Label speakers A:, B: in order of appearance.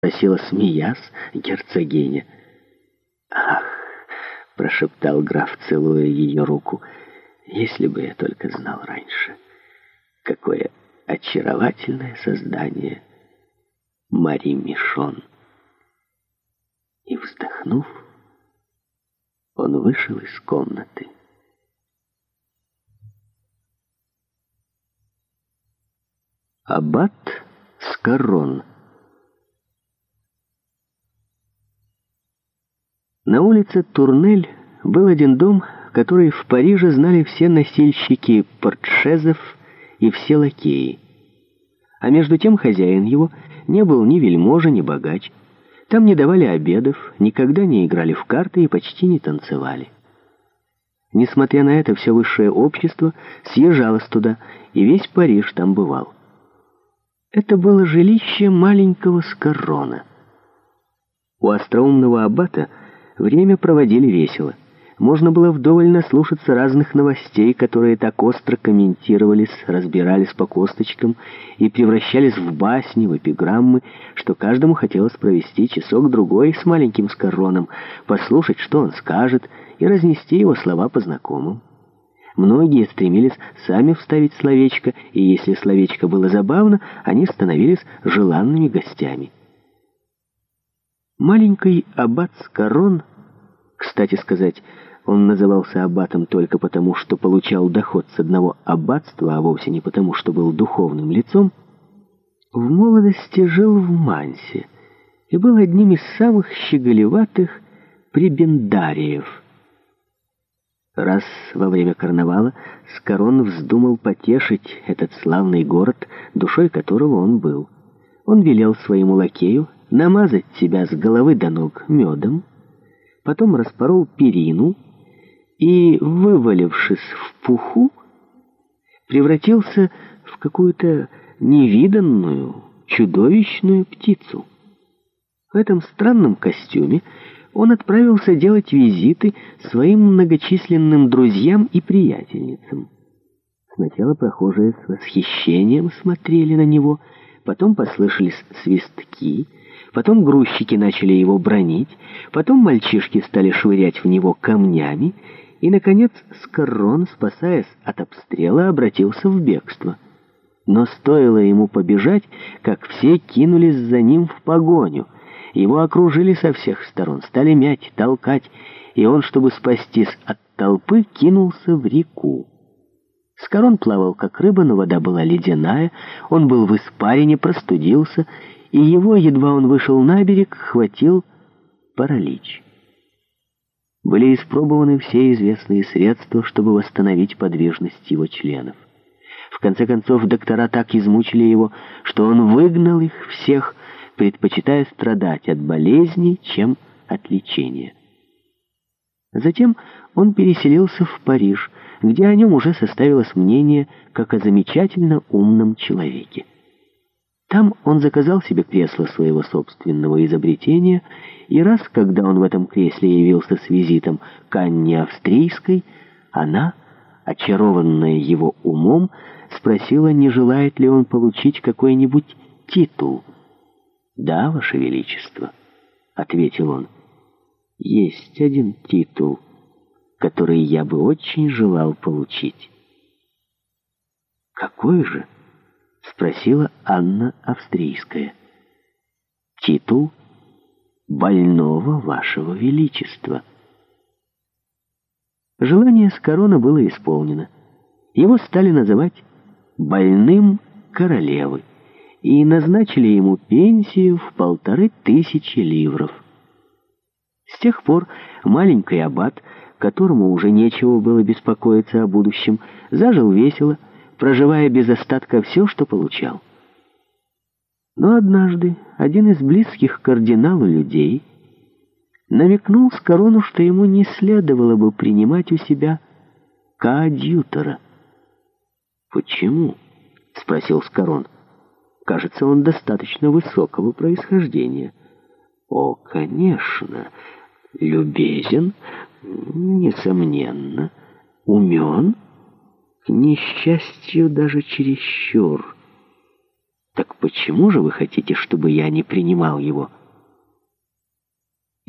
A: спросила смеясь герцогиня. «Ах!» — прошептал граф, целуя ее руку. «Если бы я только знал раньше, какое очаровательное создание Мари Мишон!» И, вздохнув, он вышел из комнаты. Аббат Скорон — На улице Турнель был один дом, который в Париже знали все носильщики портшезов и все лакеи. А между тем хозяин его не был ни вельможа, ни богач. Там не давали обедов, никогда не играли в карты и почти не танцевали. Несмотря на это, все высшее общество съезжалось туда, и весь Париж там бывал. Это было жилище маленького Скорона. У остроумного аббата – Время проводили весело. Можно было вдоволь наслушаться разных новостей, которые так остро комментировались, разбирались по косточкам и превращались в басни, в эпиграммы, что каждому хотелось провести часок-другой с маленьким Скороном, послушать, что он скажет, и разнести его слова по знакомым. Многие стремились сами вставить словечко, и если словечко было забавно, они становились желанными гостями. Маленький аббат Скорон, кстати сказать, он назывался аббатом только потому, что получал доход с одного аббатства, а вовсе не потому, что был духовным лицом, в молодости жил в Мансе и был одним из самых щеголеватых прибендариев. Раз во время карнавала Скорон вздумал потешить этот славный город, душой которого он был. Он велел своему лакею, намазать себя с головы до ног медом, потом распорол перину и, вывалившись в пуху, превратился в какую-то невиданную, чудовищную птицу. В этом странном костюме он отправился делать визиты своим многочисленным друзьям и приятельницам. Сначала прохожие с восхищением смотрели на него, потом послышались свистки — Потом грузчики начали его бронить, потом мальчишки стали швырять в него камнями, и, наконец, Скорон, спасаясь от обстрела, обратился в бегство. Но стоило ему побежать, как все кинулись за ним в погоню. Его окружили со всех сторон, стали мять, толкать, и он, чтобы спастись от толпы, кинулся в реку. Скорон плавал, как рыба, но вода была ледяная, он был в испарине, простудился — и его, едва он вышел на берег, хватил паралич. Были испробованы все известные средства, чтобы восстановить подвижность его членов. В конце концов, доктора так измучили его, что он выгнал их всех, предпочитая страдать от болезни, чем от лечения. Затем он переселился в Париж, где о нем уже составилось мнение, как о замечательно умном человеке. Там он заказал себе кресло своего собственного изобретения, и раз, когда он в этом кресле явился с визитом к Анне Австрийской, она, очарованная его умом, спросила, не желает ли он получить какой-нибудь титул. «Да, Ваше Величество», — ответил он, — «есть один титул, который я бы очень желал получить». «Какой же?» спросила Анна Австрийская. Титул «Больного вашего величества». Желание с корона было исполнено. Его стали называть «больным королевы» и назначили ему пенсию в полторы тысячи ливров. С тех пор маленький аббат, которому уже нечего было беспокоиться о будущем, зажил весело, проживая без остатка все, что получал. Но однажды один из близких кардиналу людей намекнул с корону, что ему не следовало бы принимать у себя коадьютора. «Почему?» — спросил Скорон. «Кажется, он достаточно высокого происхождения». «О, конечно! Любезен, несомненно, умен» несчастью даже чересчур. Так почему же вы хотите, чтобы я не принимал его?»